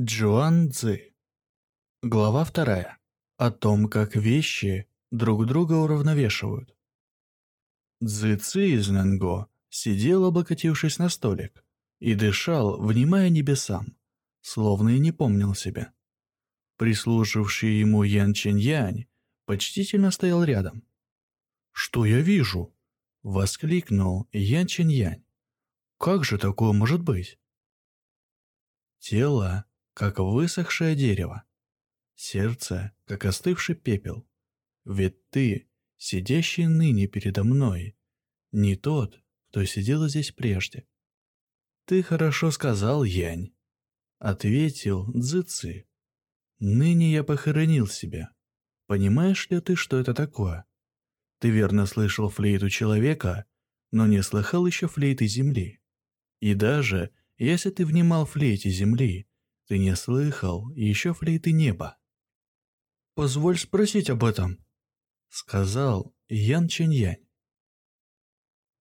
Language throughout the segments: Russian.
Джуан Цзы. Глава вторая. О том, как вещи друг друга уравновешивают. Цзы Ци из Нэнго сидел, облокотившись на столик, и дышал, внимая небесам, словно и не помнил себя. Прислуживший ему Ян Чэнь Янь почтительно стоял рядом. «Что я вижу?» — воскликнул Ян Чэнь Янь. «Как же такое может быть?» Тело как высохшее дерево. Сердце, как остывший пепел. Ведь ты, сидящий ныне передо мной, не тот, кто сидел здесь прежде. Ты хорошо сказал, Янь, ответил Цзыци. Ныне я похоронил себя. Понимаешь ли ты, что это такое? Ты верно слышал флейту человека, но не слыхал еще флейты земли. И даже, если ты внимал флейте земли, ты не слыхал еще флейты неба?» «Позволь спросить об этом», — сказал Ян Чэньянь.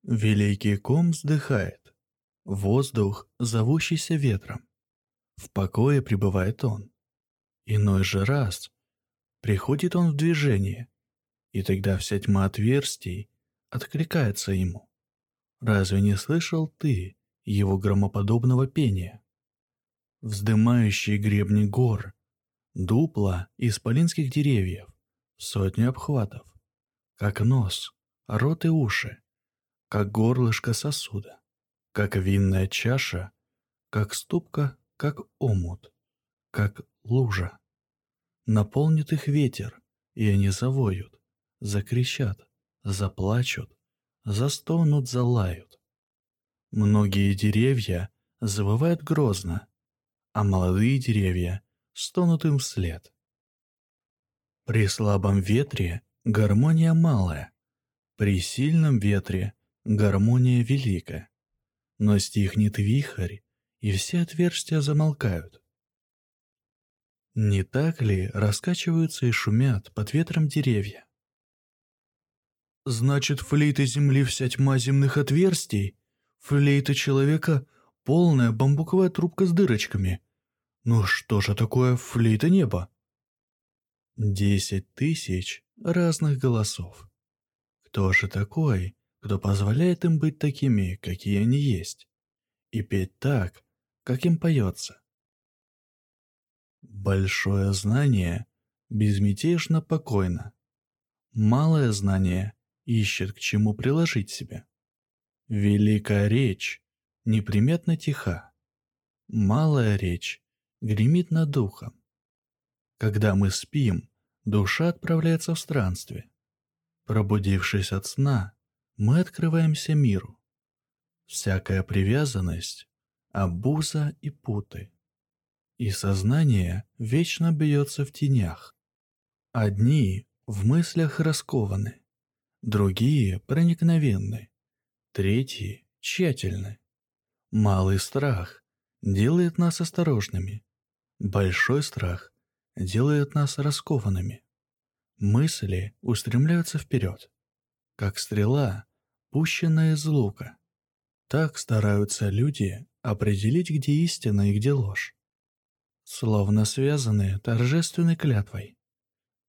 Великий ком вздыхает. Воздух, зовущийся ветром. В покое пребывает он. Иной же раз приходит он в движение, и тогда вся тьма отверстий откликается ему. Разве не слышал ты его громоподобного пения? Вздымающие гребни гор, дупла исполинских деревьев, сотни обхватов, как нос, рот и уши, как горлышко сосуда, как винная чаша, как ступка, как омут, как лужа. Наполнит их ветер, и они завоют, закричат, заплачут, застонут, залают. Многие деревья завывают грозно, а молодые деревья стонут им вслед. При слабом ветре гармония малая, при сильном ветре гармония великая. Но стихнет вихрь, и все отверстия замолкают. Не так ли раскачиваются и шумят под ветром деревья? Значит, флейта земли вся тьма земных отверстий, флейта человека — полная бамбуковая трубка с дырочками, ну что же такое флейта неба? Десять тысяч разных голосов. Кто же такой, кто позволяет им быть такими, какие они есть, и петь так, как им поется? Большое знание безмятежно покойно. Малое знание ищет к чему приложить себя. Великая речь неприметно тиха. Малая речь гремит над духом. Когда мы спим, душа отправляется в странстве. Пробудившись от сна, мы открываемся миру. Всякая привязанность – обуза и путы. И сознание вечно бьется в тенях. Одни в мыслях раскованы, другие проникновенны, третьи тщательны. Малый страх делает нас осторожными, Большой страх делает нас раскованными. Мысли устремляются вперед, как стрела, пущенная из лука. Так стараются люди определить, где истина и где ложь. Словно связанные торжественной клятвой.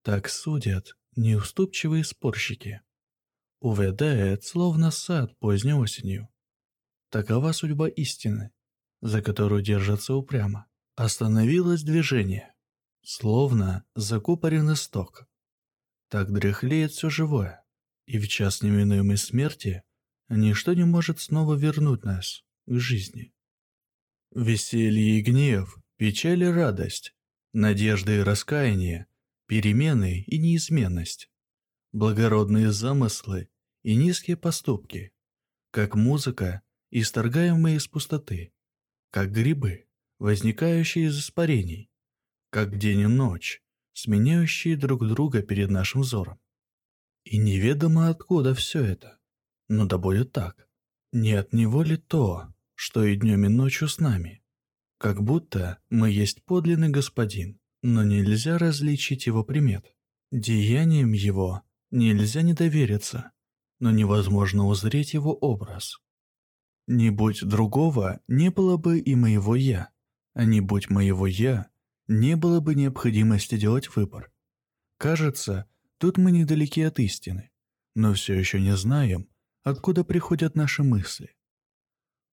Так судят неуступчивые спорщики. Увядает, словно сад поздней осенью. Такова судьба истины, за которую держатся упрямо. Остановилось движение, словно закупоренный сток. Так дряхлеет все живое, и в час неминуемой смерти ничто не может снова вернуть нас к жизни. Веселье и гнев, печаль и радость, надежда и раскаяние, перемены и неизменность, благородные замыслы и низкие поступки, как музыка, исторгаемая из пустоты, как грибы, возникающие из испарений, как день и ночь, сменяющие друг друга перед нашим взором. И неведомо откуда все это, но да будет так. Не от него ли то, что и днем и ночью с нами? Как будто мы есть подлинный господин, но нельзя различить его примет. Деянием его нельзя не довериться, но невозможно узреть его образ. Не будь другого, не было бы и моего «я», А не будь моего «я», не было бы необходимости делать выбор. Кажется, тут мы недалеки от истины, но все еще не знаем, откуда приходят наши мысли.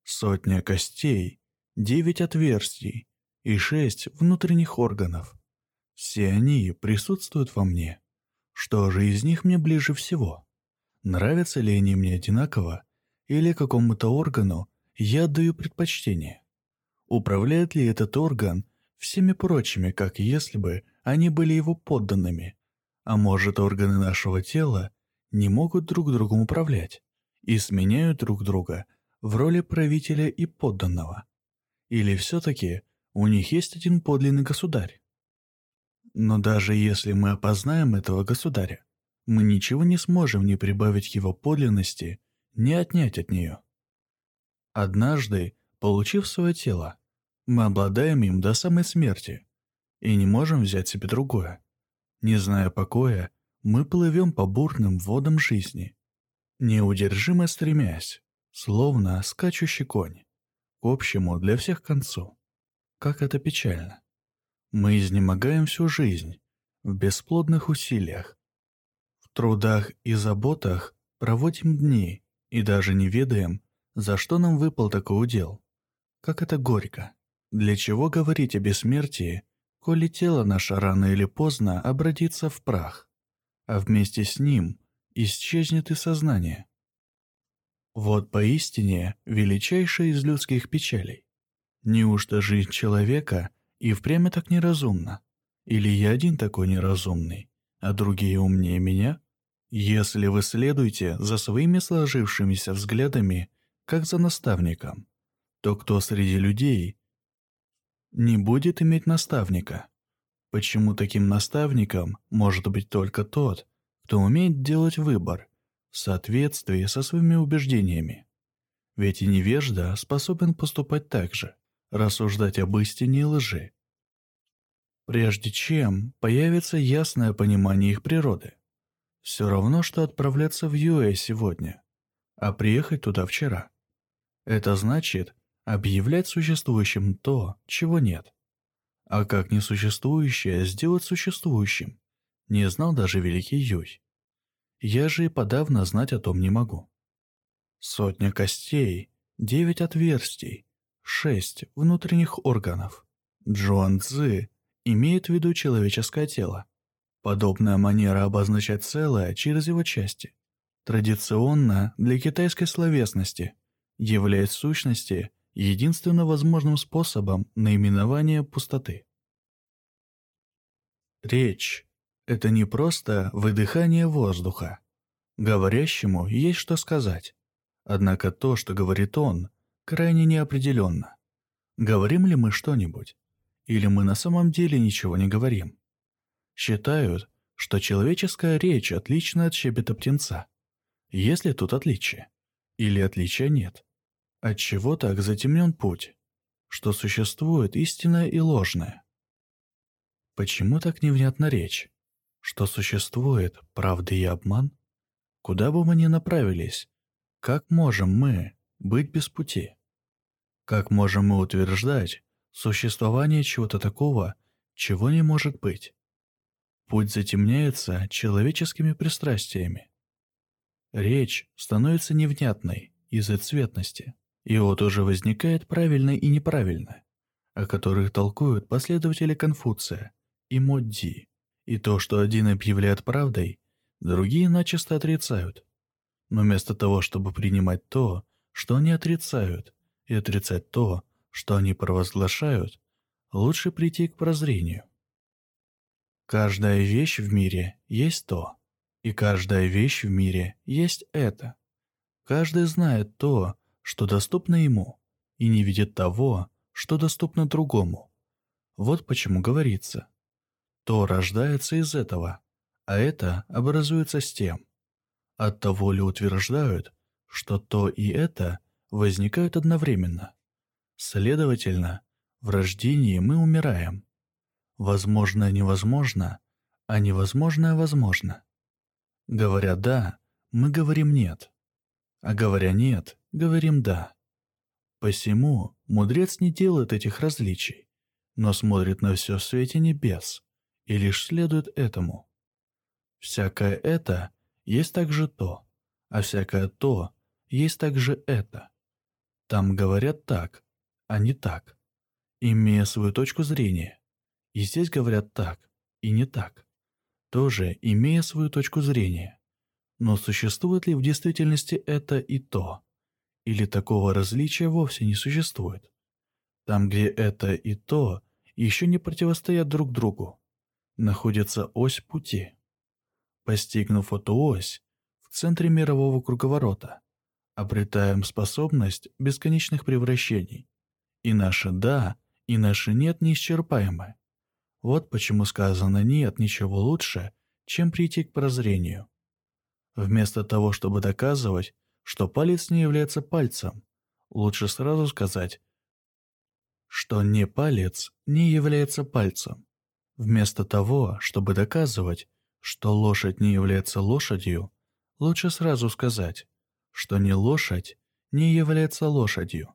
Сотня костей, девять отверстий и шесть внутренних органов. Все они присутствуют во мне. Что же из них мне ближе всего? Нравятся ли они мне одинаково, или какому-то органу я отдаю предпочтение? Управляет ли этот орган всеми прочими, как если бы они были его подданными? А может, органы нашего тела не могут друг другом управлять и сменяют друг друга в роли правителя и подданного? Или все-таки у них есть один подлинный государь? Но даже если мы опознаем этого государя, мы ничего не сможем ни прибавить его подлинности, ни отнять от нее. Однажды, получив свое тело, мы обладаем им до самой смерти и не можем взять себе другое. Не зная покоя, мы плывем по бурным водам жизни, неудержимо стремясь, словно скачущий конь, к общему для всех концу. Как это печально. Мы изнемогаем всю жизнь в бесплодных усилиях. В трудах и заботах проводим дни и даже не ведаем, за что нам выпал такой удел. Как это горько. Для чего говорить о бессмертии, коли тело наше рано или поздно обратится в прах, а вместе с ним исчезнет и сознание. Вот поистине величайшая из людских печалей. Неужто жизнь человека – и впрямь так неразумно? Или я один такой неразумный, а другие умнее меня? Если вы следуете за своими сложившимися взглядами, как за наставником, то кто среди людей не будет иметь наставника? Почему таким наставником может быть только тот, кто умеет делать выбор в соответствии со своими убеждениями? Ведь и невежда способен поступать так же рассуждать об истине и лжи. Прежде чем появится ясное понимание их природы. Все равно, что отправляться в Юэ сегодня, а приехать туда вчера. Это значит объявлять существующим то, чего нет. А как несуществующее сделать существующим, не знал даже великий Юй. Я же и подавно знать о том не могу. Сотня костей, девять отверстий, шесть внутренних органов. Джуан Цзы имеет в виду человеческое тело. Подобная манера обозначать целое через его части. Традиционно для китайской словесности является сущности единственно возможным способом наименования пустоты. Речь – это не просто выдыхание воздуха. Говорящему есть что сказать. Однако то, что говорит он – крайне неопределенно. Говорим ли мы что-нибудь? Или мы на самом деле ничего не говорим? Считают, что человеческая речь отлична от щебета птенца. Есть ли тут отличие? Или отличия нет? Отчего так затемнен путь? Что существует истинное и ложное? Почему так невнятна речь? Что существует правда и обман? Куда бы мы ни направились, как можем мы, быть без пути. Как можем мы утверждать существование чего-то такого, чего не может быть? Путь затемняется человеческими пристрастиями. Речь становится невнятной из-за цветности, и вот уже возникает правильно и неправильно, о которых толкуют последователи Конфуция и Модди, и то, что один объявляет правдой, другие начисто отрицают. Но вместо того, чтобы принимать то, что они отрицают, и отрицать то, что они провозглашают, лучше прийти к прозрению. Каждая вещь в мире есть то, и каждая вещь в мире есть это. Каждый знает то, что доступно ему, и не видит того, что доступно другому. Вот почему говорится. То рождается из этого, а это образуется с тем. От того ли утверждают, что то и это возникают одновременно. Следовательно, в рождении мы умираем. Возможное невозможно, а невозможное возможно. Говоря «да», мы говорим «нет», а говоря «нет», говорим «да». Посему мудрец не делает этих различий но смотрит на все в свете небес и лишь следует этому. Всякое это есть также то, а всякое то есть также это. Там говорят так, а не так, имея свою точку зрения. И здесь говорят так, и не так, тоже имея свою точку зрения. Но существует ли в действительности это и то? Или такого различия вовсе не существует? Там, где это и то еще не противостоят друг другу, находится ось пути. Постигнув эту ось, в центре мирового круговорота, обретаем способность бесконечных превращений. И наше «да», и наше «нет» неисчерпаемы. Вот почему сказано «нет» ничего лучше, чем прийти к прозрению. Вместо того, чтобы доказывать, что палец не является пальцем, лучше сразу сказать, что не палец не является пальцем. Вместо того, чтобы доказывать, что лошадь не является лошадью, лучше сразу сказать, что не лошадь не является лошадью.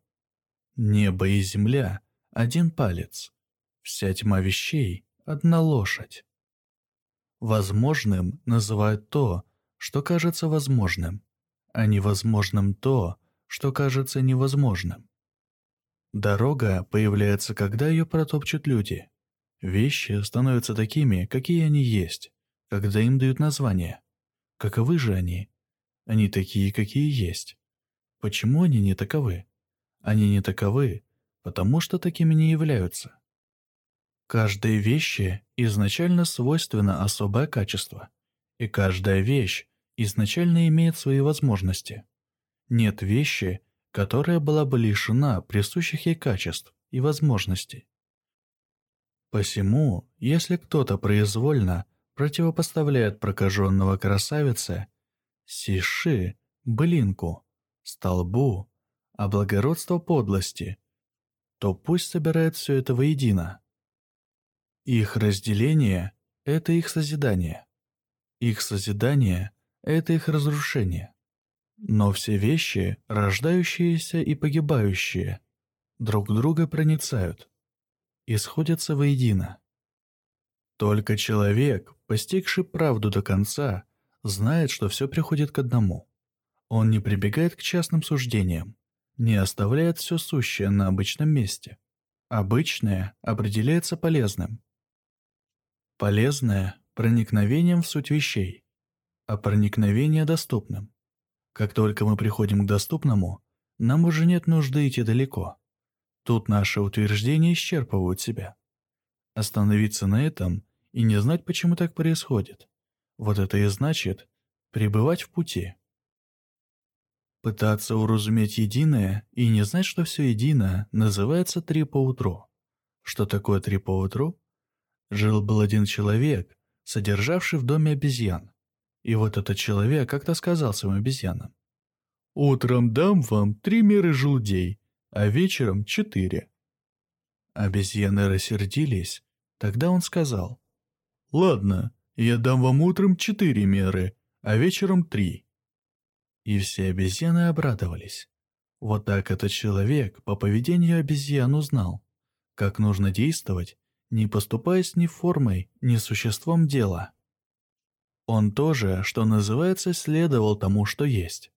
Небо и земля – один палец. Вся тьма вещей – одна лошадь. Возможным называют то, что кажется возможным, а невозможным то, что кажется невозможным. Дорога появляется, когда ее протопчут люди. Вещи становятся такими, какие они есть, когда им дают название. Каковы же они? Они такие, какие есть. Почему они не таковы? Они не таковы, потому что такими не являются. Каждой вещи изначально свойственно особое качество, и каждая вещь изначально имеет свои возможности. Нет вещи, которая была бы лишена присущих ей качеств и возможностей. Посему, если кто-то произвольно противопоставляет прокаженного красавице Сиши, блинку, столбу, а благородство подлости, то пусть собирает все это воедино. Их разделение – это их созидание. Их созидание – это их разрушение. Но все вещи, рождающиеся и погибающие, друг друга проницают и воедино. Только человек, постигший правду до конца – знает, что все приходит к одному. Он не прибегает к частным суждениям, не оставляет все сущее на обычном месте. Обычное определяется полезным. Полезное – проникновением в суть вещей, а проникновение – доступным. Как только мы приходим к доступному, нам уже нет нужды идти далеко. Тут наши утверждения исчерпывают себя. Остановиться на этом и не знать, почему так происходит. Вот это и значит пребывать в пути. Пытаться уразуметь единое и не знать, что все едино, называется три поутру. Что такое три поутру? Жил-был один человек, содержавший в доме обезьян. И вот этот человек как-то сказал своим обезьянам. «Утром дам вам три меры желудей, а вечером четыре». Обезьяны рассердились. Тогда он сказал. «Ладно, я дам вам утром четыре меры, а вечером три». И все обезьяны обрадовались. Вот так этот человек по поведению обезьян узнал, как нужно действовать, не поступаясь ни формой, ни существом дела. Он тоже, что называется, следовал тому, что есть.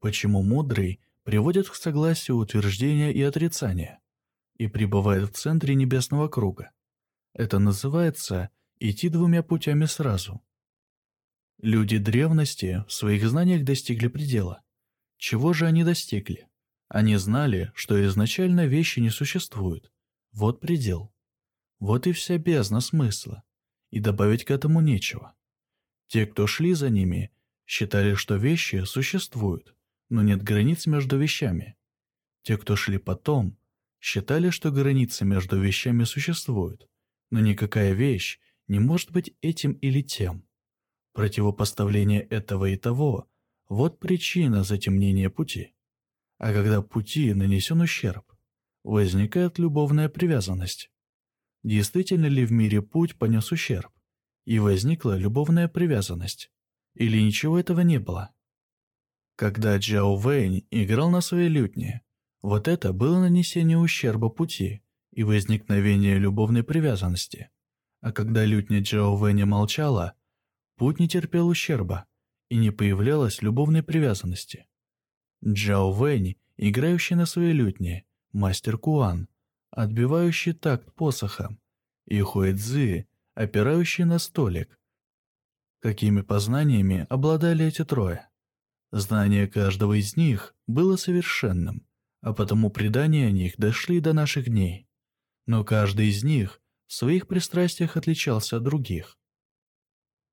Почему мудрый приводит к согласию утверждения и отрицания и пребывает в центре небесного круга. Это называется идти двумя путями сразу. Люди древности в своих знаниях достигли предела. Чего же они достигли? Они знали, что изначально вещи не существуют. Вот предел. Вот и вся бездна смысла. И добавить к этому нечего. Те, кто шли за ними, считали, что вещи существуют, но нет границ между вещами. Те, кто шли потом, считали, что границы между вещами существуют, но никакая вещь не может быть этим или тем. Противопоставление этого и того – вот причина затемнения пути. А когда пути нанесен ущерб, возникает любовная привязанность. Действительно ли в мире путь понес ущерб, и возникла любовная привязанность, или ничего этого не было? Когда Джао Вэнь играл на своей лютне, вот это было нанесение ущерба пути и возникновение любовной привязанности. А когда лютня Джао Вэня молчала, путь не терпел ущерба, и не появлялось любовной привязанности. Джао Вэнь, играющий на своей лютне, мастер Куан, отбивающий такт посохом, и Хуэ Цзы, опирающий на столик. Какими познаниями обладали эти трое? Знание каждого из них было совершенным, а потому предания о них дошли до наших дней. Но каждый из них в своих пристрастиях отличался от других.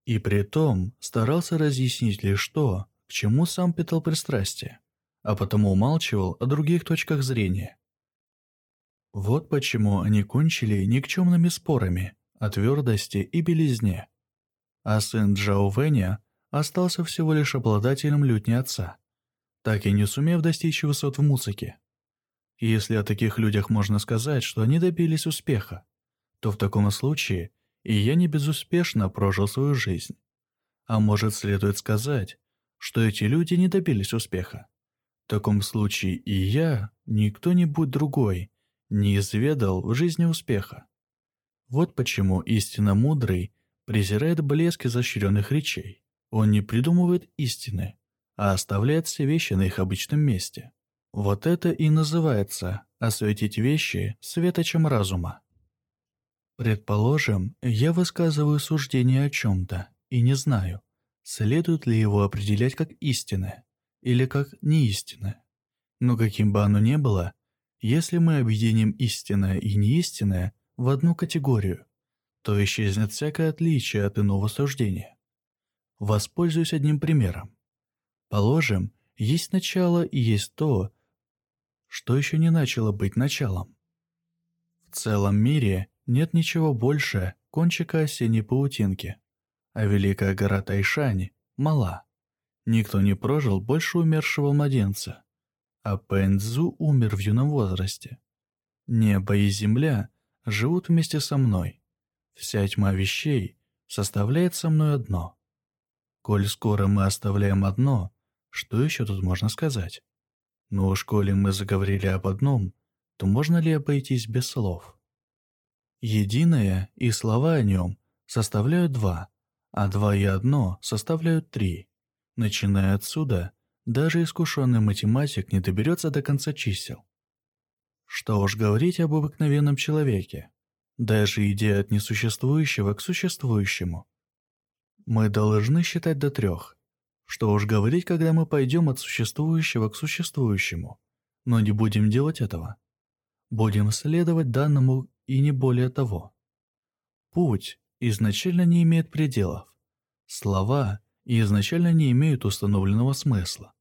И при том старался разъяснить лишь то, к чему сам питал пристрастие, а потому умалчивал о других точках зрения. Вот почему они кончили никчемными спорами о твердости и белизне. А сын Джао Вэня остался всего лишь обладателем лютни отца, так и не сумев достичь высот в музыке. Если о таких людях можно сказать, что они добились успеха, то в таком случае и я не безуспешно прожил свою жизнь. А может, следует сказать, что эти люди не добились успеха. В таком случае и я, ни кто-нибудь другой, не изведал в жизни успеха. Вот почему истинно мудрый презирает блеск изощренных речей. Он не придумывает истины, а оставляет все вещи на их обычном месте. Вот это и называется осветить вещи светочем разума. Предположим, я высказываю суждение о чем-то и не знаю, следует ли его определять как истинное или как неистинное. Но каким бы оно ни было, если мы объединим истинное и неистинное в одну категорию, то исчезнет всякое отличие от иного суждения. Воспользуюсь одним примером. Положим, есть начало и есть то, что еще не начало быть началом. В целом мире нет ничего больше кончика осенней паутинки, а великая гора Тайшань мала. Никто не прожил больше умершего младенца, а Пэнцзу умер в юном возрасте. Небо и земля живут вместе со мной. Вся тьма вещей составляет со мной одно. Коль скоро мы оставляем одно, что еще тут можно сказать? Но уж коли мы заговорили об одном, то можно ли обойтись без слов? Единое и слова о нем составляют два, а два и одно составляют три. Начиная отсюда, даже искушенный математик не доберется до конца чисел. Что уж говорить об обыкновенном человеке, даже идя от несуществующего к существующему. Мы должны считать до трех. Что уж говорить, когда мы пойдем от существующего к существующему, но не будем делать этого. Будем следовать данному и не более того. Путь изначально не имеет пределов. Слова изначально не имеют установленного смысла.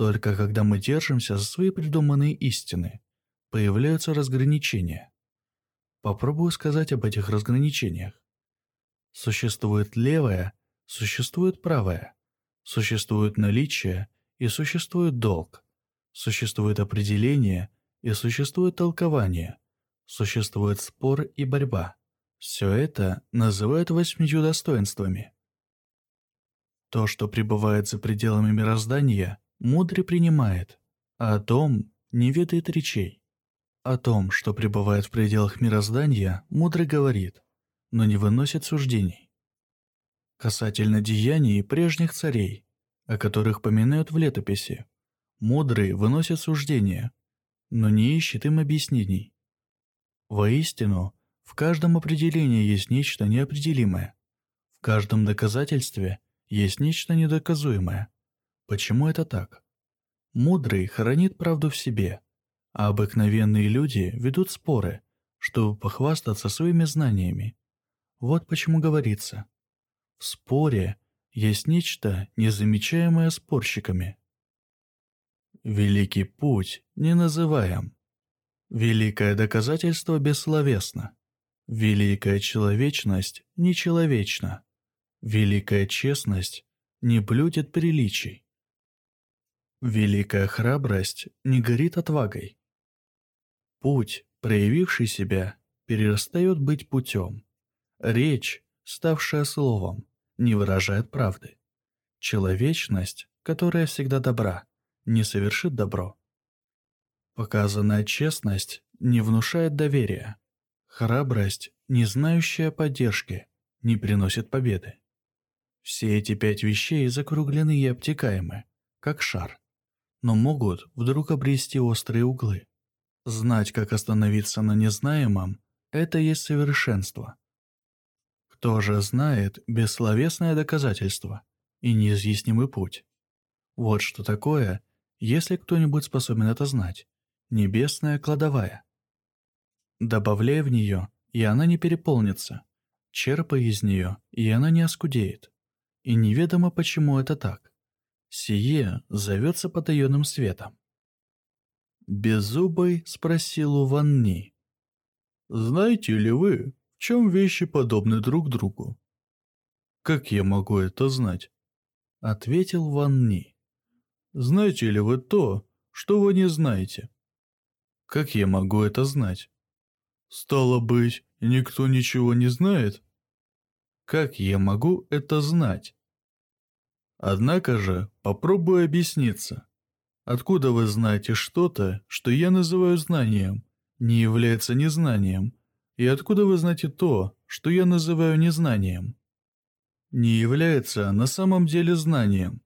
Только когда мы держимся за свои придуманные истины, появляются разграничения. Попробую сказать об этих разграничениях. Существует левое, существует правое, существует наличие и существует долг, существует определение и существует толкование, существует спор и борьба. Все это называют восьмью достоинствами. То, что пребывает за пределами мироздания, мудрый принимает, а о том не ведает речей. О том, что пребывает в пределах мироздания, мудрый говорит, но не выносит суждений. Касательно деяний прежних царей, о которых поминают в летописи, мудрый выносит суждения, но не ищет им объяснений. Воистину, в каждом определении есть нечто неопределимое. В каждом доказательстве есть нечто недоказуемое. Почему это так? Мудрый хранит правду в себе, а обыкновенные люди ведут споры, чтобы похвастаться своими знаниями. Вот почему говорится. В споре есть нечто, незамечаемое спорщиками. Великий путь не называем, Великое доказательство бессловесно. Великая человечность нечеловечна. Великая честность не блюдет приличий. Великая храбрость не горит отвагой. Путь, проявивший себя, перестает быть путем. Речь, ставшая словом, не выражает правды. Человечность, которая всегда добра, не совершит добро. Показанная честность не внушает доверия. Храбрость, не знающая поддержки, не приносит победы. Все эти пять вещей закруглены и обтекаемы, как шар, но могут вдруг обрести острые углы. Знать, как остановиться на незнаемом – это есть совершенство. Кто же знает бессловесное доказательство и неизъяснимый путь? Вот что такое, если кто-нибудь способен это знать. Небесная кладовая. Добавляй в нее, и она не переполнится. Черпай из нее, и она не оскудеет. И неведомо, почему это так. Сие зовется потаенным светом. Беззубый спросил у Ванни. «Знаете ли вы, в чем вещи подобны друг другу?» «Как я могу это знать?» Ответил Ванни. «Знаете ли вы то, что вы не знаете?» «Как я могу это знать?» «Стало быть, никто ничего не знает?» «Как я могу это знать?» Однако же, попробую объясниться. Откуда вы знаете что-то, что я называю знанием, не является незнанием? И откуда вы знаете то, что я называю незнанием? Не является на самом деле знанием.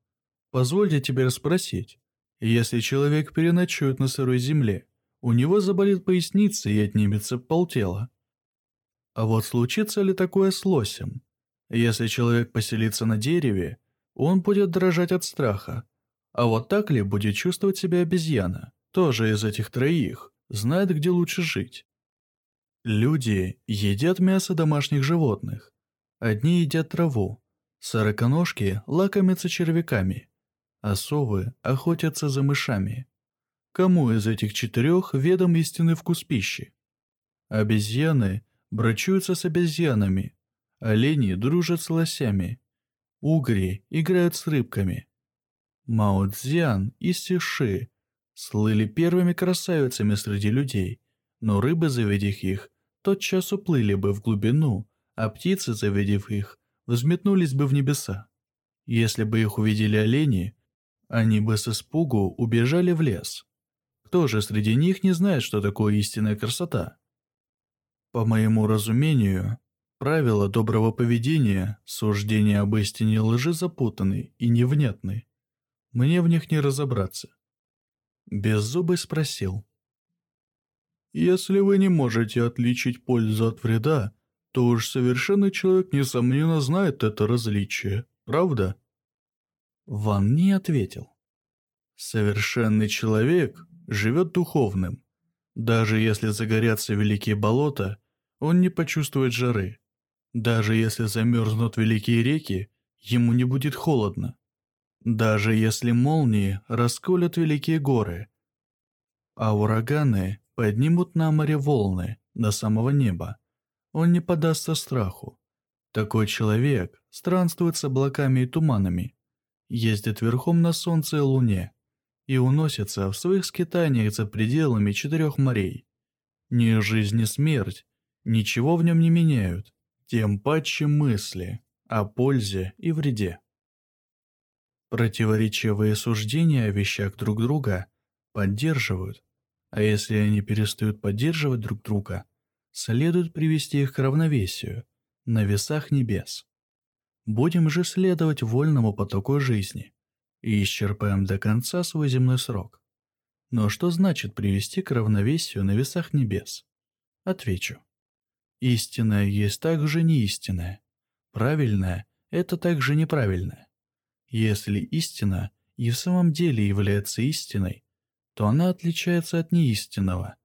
Позвольте теперь спросить. Если человек переночует на сырой земле, у него заболит поясница и отнимется полтела. А вот случится ли такое с лосем? Если человек поселится на дереве, он будет дрожать от страха. А вот так ли будет чувствовать себя обезьяна? Тоже из этих троих, знает, где лучше жить. Люди едят мясо домашних животных. Одни едят траву. Сороконожки лакомятся червяками, а совы охотятся за мышами. Кому из этих четырех ведом истинный вкус пищи? Обезьяны брачуются с обезьянами, олени дружат с лосями, Угри играют с рыбками. Мао Цзян и Сиши слыли первыми красавицами среди людей, но рыбы, завидев их, тотчас уплыли бы в глубину, а птицы, завидев их, взметнулись бы в небеса. Если бы их увидели олени, они бы с испугу убежали в лес. Кто же среди них не знает, что такое истинная красота? По моему разумению, Правила доброго поведения, суждения об истине лжи запутаны и невнятны. Мне в них не разобраться. Беззубый спросил. Если вы не можете отличить пользу от вреда, то уж совершенный человек, несомненно, знает это различие, правда? Ван не ответил. Совершенный человек живет духовным. Даже если загорятся великие болота, он не почувствует жары. Даже если замерзнут великие реки, ему не будет холодно. Даже если молнии расколят великие горы, а ураганы поднимут на море волны до самого неба, он не подастся страху. Такой человек странствует с облаками и туманами, ездит верхом на солнце и луне и уносится в своих скитаниях за пределами четырех морей. Ни жизнь, ни смерть ничего в нем не меняют тем паче мысли о пользе и вреде. Противоречивые суждения о вещах друг друга поддерживают, а если они перестают поддерживать друг друга, следует привести их к равновесию на весах небес. Будем же следовать вольному потоку жизни и исчерпаем до конца свой земной срок. Но что значит привести к равновесию на весах небес? Отвечу. Истинное есть также неистинное. Правильное – это также неправильное. Если истина и в самом деле является истиной, то она отличается от неистинного.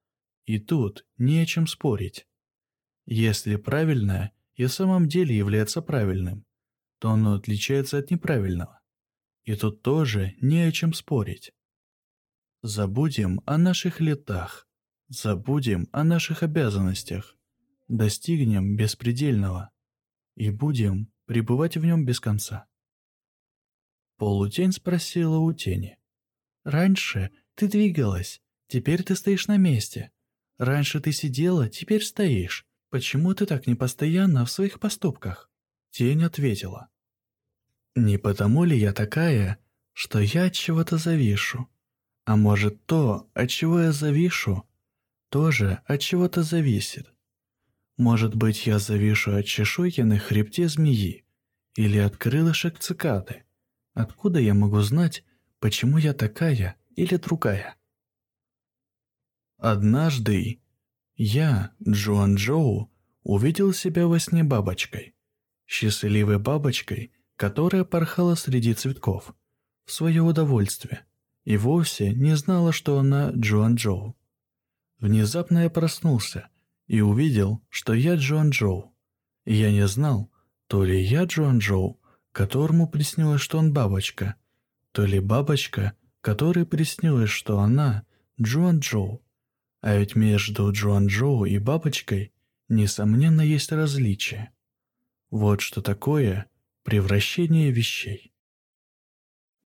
И тут не о чем спорить. Если правильное и в самом деле является правильным, то оно отличается от неправильного. И тут тоже не о чем спорить. Забудем о наших летах, забудем о наших обязанностях, достигнем беспредельного и будем пребывать в нем без конца. Полутень спросила у тени. «Раньше ты двигалась, теперь ты стоишь на месте. Раньше ты сидела, теперь стоишь. Почему ты так непостоянна в своих поступках?» Тень ответила. «Не потому ли я такая, что я от чего-то завишу? А может то, от чего я завишу, тоже от чего-то зависит. Может быть, я завишу от чешуйки на хребте змеи или от крылышек цикады. Откуда я могу знать, почему я такая или другая? Однажды я, Джоан Джоу, увидел себя во сне бабочкой. Счастливой бабочкой, которая порхала среди цветков, в свое удовольствие, и вовсе не знала, что она Джоан Джоу. Внезапно я проснулся и увидел, что я Джоан Джоу. И я не знал, то ли я Джоан Джоу, которому приснилось, что он бабочка, то ли бабочка, которой приснилось, что она Джоан Джоу. А ведь между Джоан Джоу и бабочкой, несомненно, есть различие. Вот что такое превращение вещей.